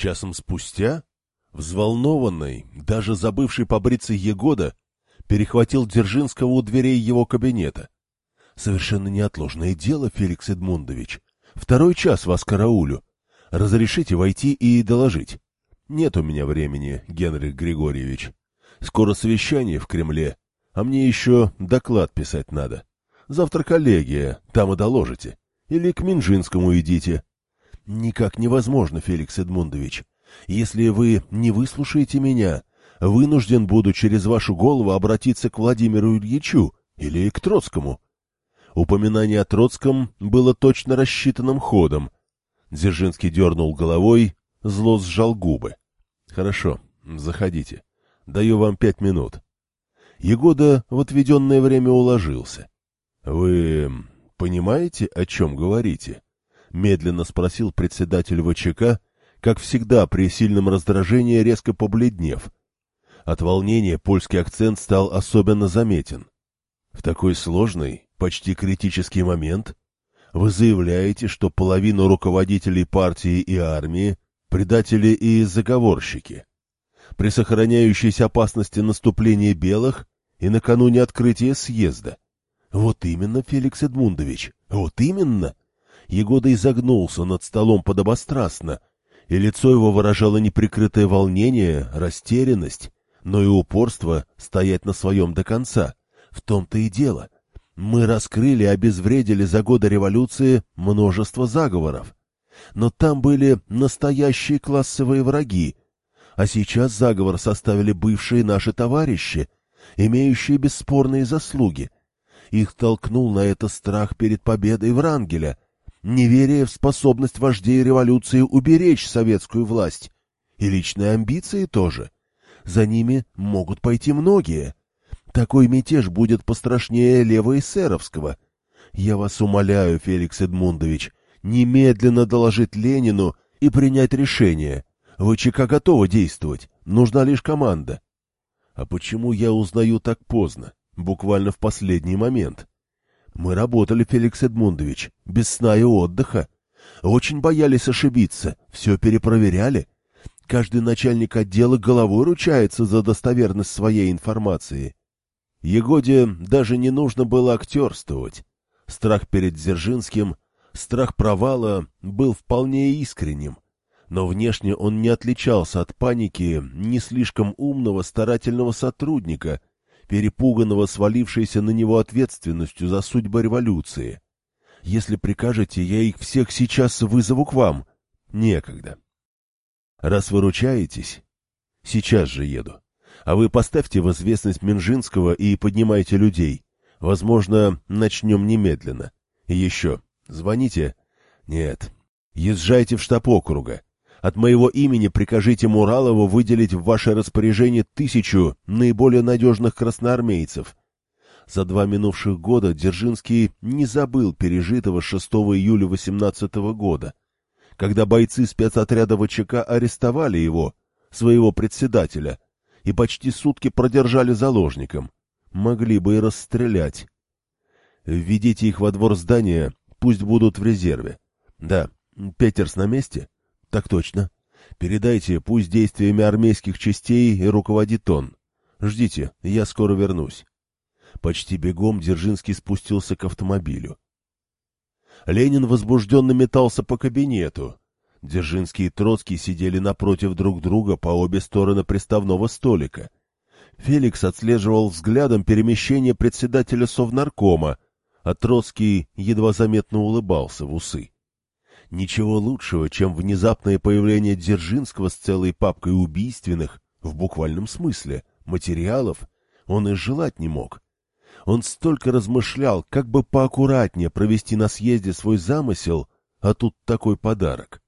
Часом спустя, взволнованный, даже забывший побриться Егода, перехватил Дзержинского у дверей его кабинета. — Совершенно неотложное дело, Феликс Эдмундович. Второй час вас караулю. Разрешите войти и доложить. Нет у меня времени, Генрих Григорьевич. Скоро совещание в Кремле, а мне еще доклад писать надо. Завтра коллегия, там и доложите. Или к Минжинскому идите. Никак невозможно, Феликс Эдмундович. Если вы не выслушаете меня, вынужден буду через вашу голову обратиться к Владимиру Ильичу или к Троцкому. Упоминание о Троцком было точно рассчитанным ходом. Дзержинский дернул головой, зло сжал губы. — Хорошо, заходите. Даю вам пять минут. Егода в отведенное время уложился. — Вы понимаете, о чем говорите? — медленно спросил председатель ВЧК, как всегда при сильном раздражении резко побледнев. От волнения польский акцент стал особенно заметен. В такой сложный, почти критический момент вы заявляете, что половину руководителей партии и армии — предатели и заговорщики. При сохраняющейся опасности наступления белых и накануне открытия съезда. Вот именно, Феликс Эдмундович, вот именно. Егода изогнулся над столом подобострастно, и лицо его выражало неприкрытое волнение, растерянность, но и упорство стоять на своем до конца. В том-то и дело. Мы раскрыли и обезвредили за годы революции множество заговоров. Но там были настоящие классовые враги, а сейчас заговор составили бывшие наши товарищи, имеющие бесспорные заслуги. Их толкнул на это страх перед победой Врангеля — неверие в способность вождей революции уберечь советскую власть, и личные амбиции тоже. За ними могут пойти многие. Такой мятеж будет пострашнее левоэсеровского. Я вас умоляю, Феликс Эдмундович, немедленно доложить Ленину и принять решение. ВЧК готова действовать, нужна лишь команда. А почему я узнаю так поздно, буквально в последний момент? Мы работали, Феликс Эдмундович, без сна и отдыха. Очень боялись ошибиться, все перепроверяли. Каждый начальник отдела головой ручается за достоверность своей информации. Егоде даже не нужно было актерствовать. Страх перед Дзержинским, страх провала был вполне искренним. Но внешне он не отличался от паники не слишком умного старательного сотрудника, перепуганного свалившейся на него ответственностью за судьбы революции. Если прикажете, я их всех сейчас вызову к вам. Некогда. Раз выручаетесь, сейчас же еду. А вы поставьте в известность Минжинского и поднимайте людей. Возможно, начнем немедленно. И еще, звоните? Нет. Езжайте в штаб округа. От моего имени прикажите Муралову выделить в ваше распоряжение тысячу наиболее надежных красноармейцев. За два минувших года Дзержинский не забыл пережитого 6 июля 18 года, когда бойцы спецотряда ВЧК арестовали его, своего председателя, и почти сутки продержали заложником. Могли бы и расстрелять. Введите их во двор здания, пусть будут в резерве. Да, Петерс на месте? — так точно. Передайте, пусть действиями армейских частей и руководит он. Ждите, я скоро вернусь. Почти бегом Дзержинский спустился к автомобилю. Ленин возбужденно метался по кабинету. Дзержинский и Троцкий сидели напротив друг друга по обе стороны приставного столика. Феликс отслеживал взглядом перемещение председателя Совнаркома, а Троцкий едва заметно улыбался в усы. Ничего лучшего, чем внезапное появление Дзержинского с целой папкой убийственных, в буквальном смысле, материалов, он и желать не мог. Он столько размышлял, как бы поаккуратнее провести на съезде свой замысел, а тут такой подарок.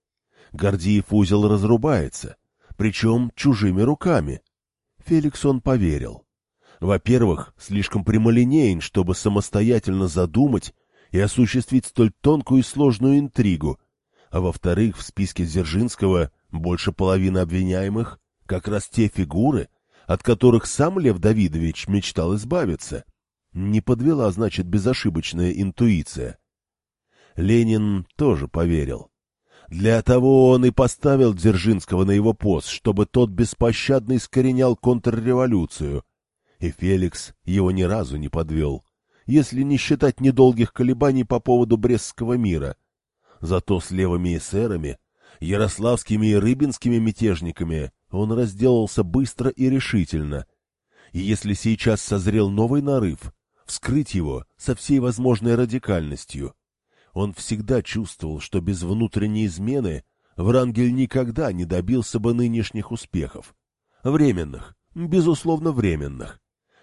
Гордиев узел разрубается, причем чужими руками. Феликс он поверил. Во-первых, слишком прямолинеен, чтобы самостоятельно задумать и осуществить столь тонкую и сложную интригу, а во-вторых, в списке Дзержинского больше половины обвиняемых как раз те фигуры, от которых сам Лев Давидович мечтал избавиться. Не подвела, значит, безошибочная интуиция. Ленин тоже поверил. Для того он и поставил Дзержинского на его пост, чтобы тот беспощадно искоренял контрреволюцию. И Феликс его ни разу не подвел, если не считать недолгих колебаний по поводу Брестского мира. Зато с левыми эсерами, ярославскими и рыбинскими мятежниками он разделался быстро и решительно. И если сейчас созрел новый нарыв, вскрыть его со всей возможной радикальностью — он всегда чувствовал, что без внутренней измены Врангель никогда не добился бы нынешних успехов. Временных, безусловно, временных.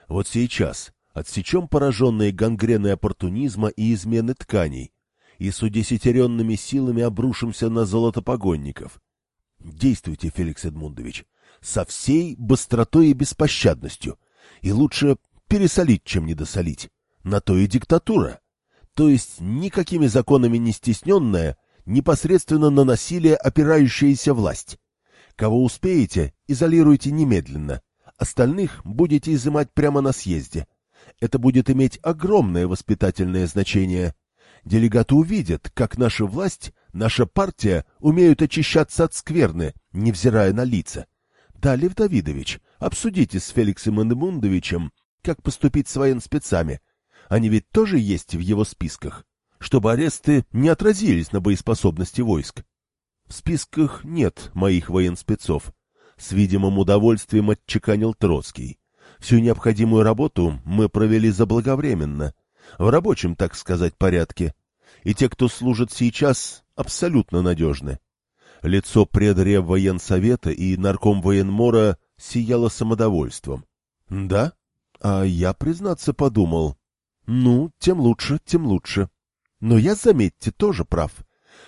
Вот сейчас отсечем пораженные гангреной оппортунизма и измены тканей, и с удесятеренными силами обрушимся на золотопогонников. Действуйте, Феликс Эдмундович, со всей быстротой и беспощадностью, и лучше пересолить, чем недосолить. На то и диктатура то есть никакими законами не стесненная, непосредственно на насилие опирающаяся власть. Кого успеете, изолируйте немедленно. Остальных будете изымать прямо на съезде. Это будет иметь огромное воспитательное значение. Делегаты увидят, как наша власть, наша партия умеют очищаться от скверны, невзирая на лица. Да, Лев Давидович, обсудите с Феликсом Эдмундовичем, как поступить с военспецами, они ведь тоже есть в его списках, чтобы аресты не отразились на боеспособности войск. В списках нет моих военспецов. С видимым удовольствием отчеканил Троцкий. Всю необходимую работу мы провели заблаговременно, в рабочем, так сказать, порядке. И те, кто служит сейчас, абсолютно надежны. Лицо предрев военсовета и нарком военмора сияло самодовольством. Да? А я, признаться, подумал, ну, тем лучше, тем лучше. Но я, заметьте, тоже прав.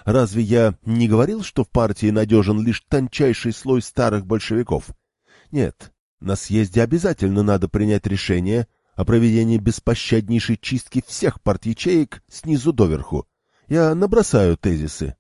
Разве я не говорил, что в партии надежен лишь тончайший слой старых большевиков? Нет, на съезде обязательно надо принять решение о проведении беспощаднейшей чистки всех парт-ячеек снизу доверху. Я набросаю тезисы.